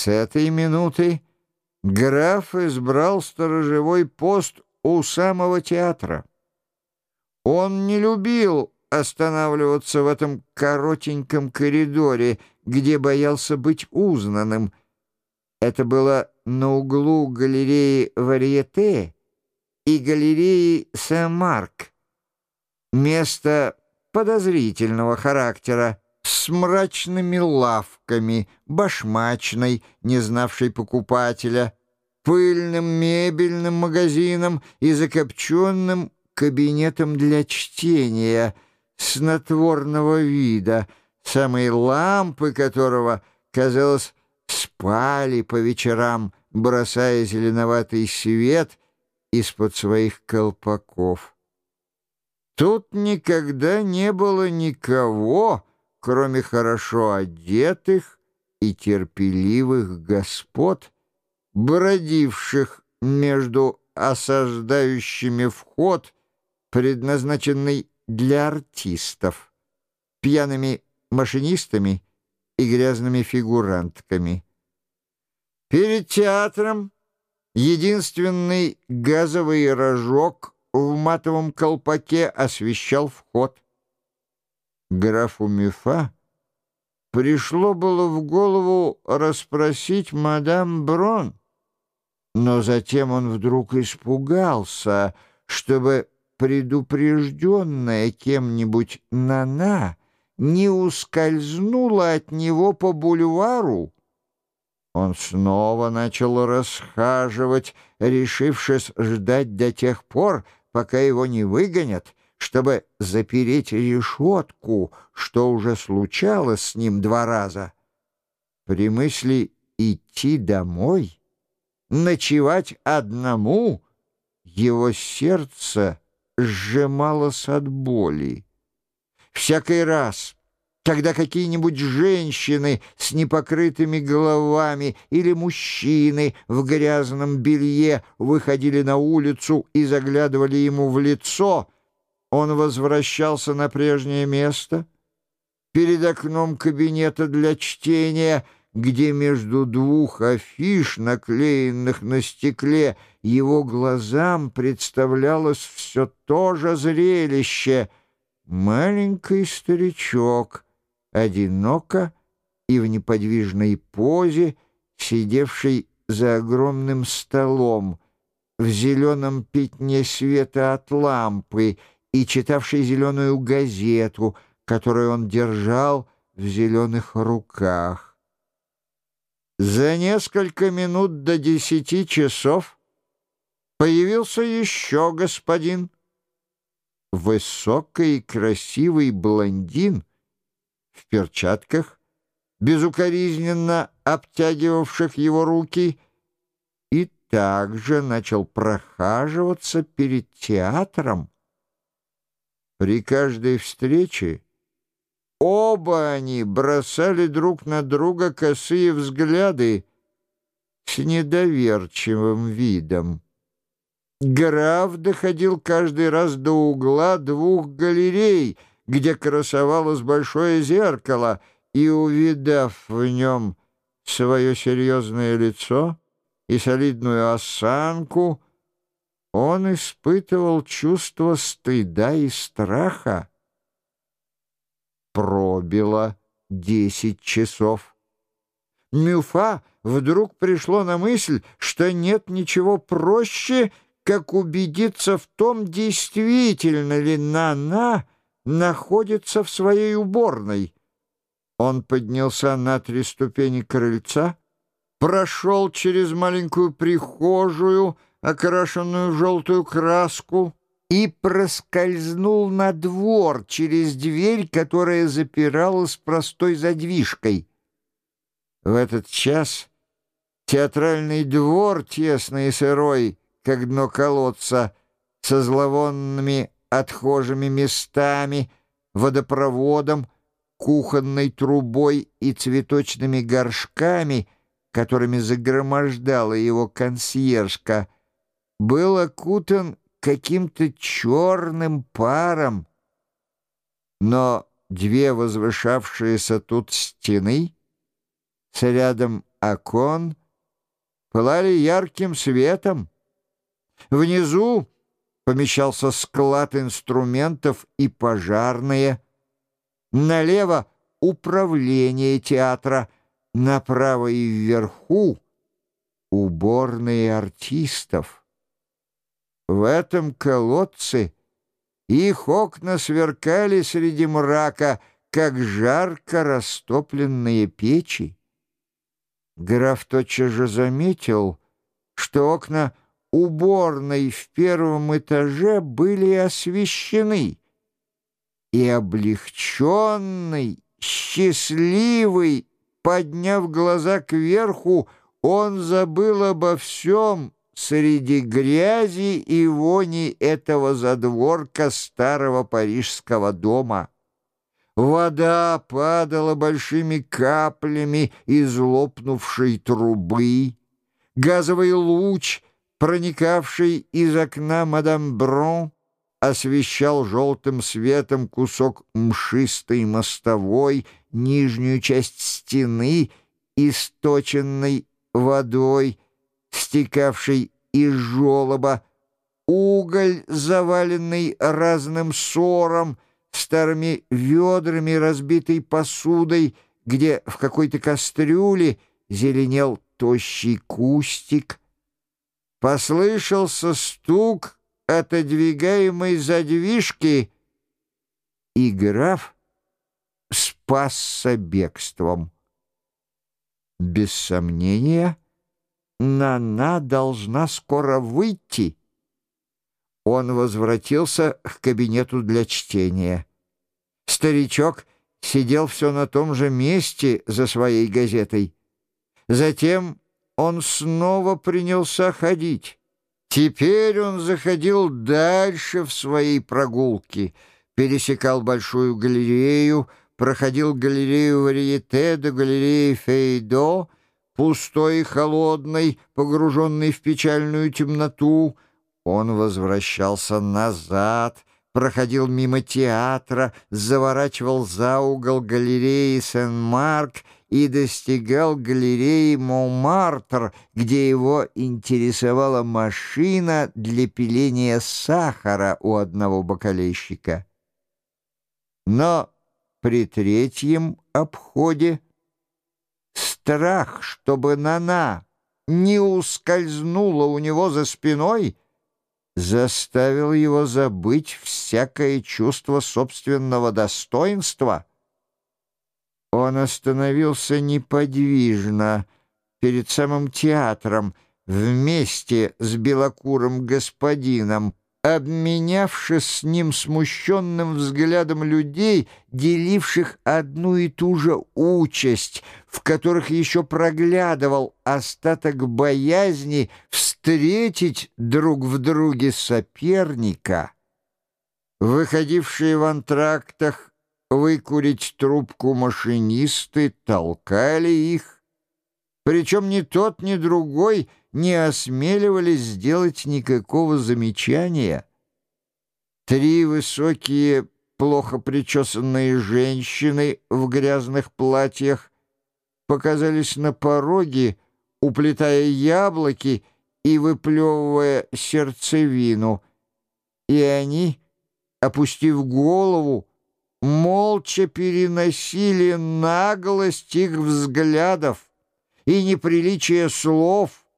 С этой минуты граф избрал сторожевой пост у самого театра. Он не любил останавливаться в этом коротеньком коридоре, где боялся быть узнанным. Это было на углу галереи Варьете и галереи Сен-Марк. Место подозрительного характера, с мрачными лавками, башмачной, не знавшей покупателя, пыльным мебельным магазином и закопченным кабинетом для чтения снотворного вида, самые лампы которого, казалось, спали по вечерам, бросая зеленоватый свет из-под своих колпаков. Тут никогда не было никого, кроме хорошо одетых и терпеливых господ, бродивших между осаждающими вход, предназначенный для артистов, пьяными машинистами и грязными фигурантками. Перед театром единственный газовый рожок в матовом колпаке освещал вход. Графу Мифа пришло было в голову расспросить мадам Брон, но затем он вдруг испугался, чтобы предупрежденная кем-нибудь Нана не ускользнула от него по бульвару. Он снова начал расхаживать, решившись ждать до тех пор, пока его не выгонят, чтобы запереть решетку, что уже случалось с ним два раза. При мысли идти домой, ночевать одному, его сердце сжималось от боли. Всякий раз, когда какие-нибудь женщины с непокрытыми головами или мужчины в грязном белье выходили на улицу и заглядывали ему в лицо, он возвращался на прежнее место перед окном кабинета для чтения, где между двух афиш, наклеенных на стекле, его глазам представлялось все то же зрелище. Маленький старичок — одиноко и в неподвижной позе, сидевший за огромным столом, в зеленом пятне света от лампы и читавший зеленую газету, которую он держал в зеленых руках. За несколько минут до десяти часов появился еще господин, высокий и красивый блондин, в перчатках, безукоризненно обтягивавших его руки, и также начал прохаживаться перед театром. При каждой встрече оба они бросали друг на друга косые взгляды с недоверчивым видом. Граф доходил каждый раз до угла двух галерей — где красовалось большое зеркало, и, увидав в нем свое серьезное лицо и солидную осанку, он испытывал чувство стыда и страха. Пробило десять часов. Мюфа вдруг пришло на мысль, что нет ничего проще, как убедиться в том, действительно ли Нана находится в своей уборной. Он поднялся на три ступени крыльца, прошел через маленькую прихожую, окрашенную в желтую краску, и проскользнул на двор через дверь, которая запиралась простой задвижкой. В этот час театральный двор, тесный и сырой, как дно колодца, со зловонными отхожими местами, водопроводом, кухонной трубой и цветочными горшками, которыми загромождала его консьержка, был окутан каким-то черным паром. Но две возвышавшиеся тут стены с рядом окон пылали ярким светом. Внизу помещался склад инструментов и пожарные. Налево — управление театра, направо и вверху — уборные артистов. В этом колодце их окна сверкали среди мрака, как жарко растопленные печи. Граф тотчас же заметил, что окна уборной в первом этаже были освещены, и облегченный, счастливый, подняв глаза кверху, он забыл обо всем среди грязи и вони этого задворка старого парижского дома. Вода падала большими каплями из лопнувшей трубы. Газовый луч, проникавший из окна мадам Брон, освещал желтым светом кусок мшистой мостовой, нижнюю часть стены, источенной водой, стекавшей из желоба, уголь, заваленный разным ссором, старыми ведрами, разбитой посудой, где в какой-то кастрюле зеленел тощий кустик. Послышался стук отодвигаемой задвижки, и граф спасся бегством. Без сомнения, Нана должна скоро выйти. Он возвратился к кабинету для чтения. Старичок сидел все на том же месте за своей газетой. Затем он снова принялся ходить. Теперь он заходил дальше в своей прогулке, пересекал Большую галерею, проходил галерею Варьете до галереи Фейдо, пустой и холодной, погруженный в печальную темноту, он возвращался назад, проходил мимо театра, заворачивал за угол галереи Сен-Марк и достигал галереи Монмартр, где его интересовала машина для пиления сахара у одного бокалейщика. Но при третьем обходе страх, чтобы Нана не ускользнула у него за спиной, заставил его забыть всякое чувство собственного достоинства. Он остановился неподвижно перед самым театром вместе с белокурым господином, обменявшись с ним смущенным взглядом людей, деливших одну и ту же участь, в которых еще проглядывал остаток боязни встретить друг в друге соперника, выходившие в антрактах выкурить трубку машинисты толкали их, причем ни тот, ни другой — не осмеливались сделать никакого замечания. Три высокие, плохо причесанные женщины в грязных платьях показались на пороге, уплетая яблоки и выплевывая сердцевину, и они, опустив голову, молча переносили наглость их взглядов и неприличие слов —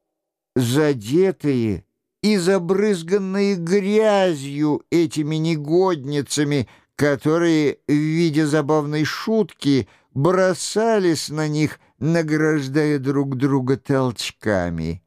задетые и забрызганные грязью этими негодницами, которые, в виде забавной шутки, бросались на них, награждая друг друга толчками.